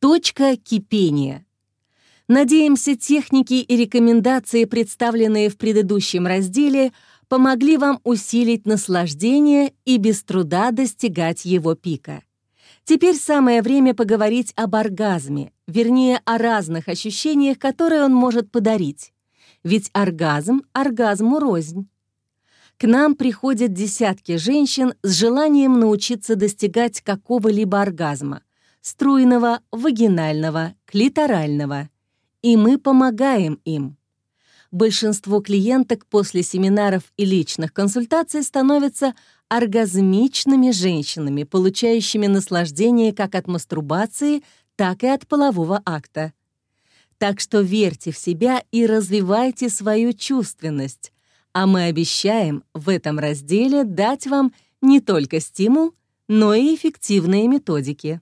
Точка кипения. Надеемся, техники и рекомендации, представленные в предыдущем разделе, помогли вам усилить наслаждение и без труда достигать его пика. Теперь самое время поговорить об оргазме, вернее, о разных ощущениях, которые он может подарить. Ведь оргазм оргазму рознь. К нам приходят десятки женщин с желанием научиться достигать какого-либо оргазма — струйного, вагинального, клиторального. И мы помогаем им. Большинство клиенток после семинаров и личных консультаций становятся оргазмичными женщинами, получающими наслаждение как от мастурбации, так и от полового акта. Так что верьте в себя и развивайте свою чувственность, а мы обещаем в этом разделе дать вам не только стимул, но и эффективные методики.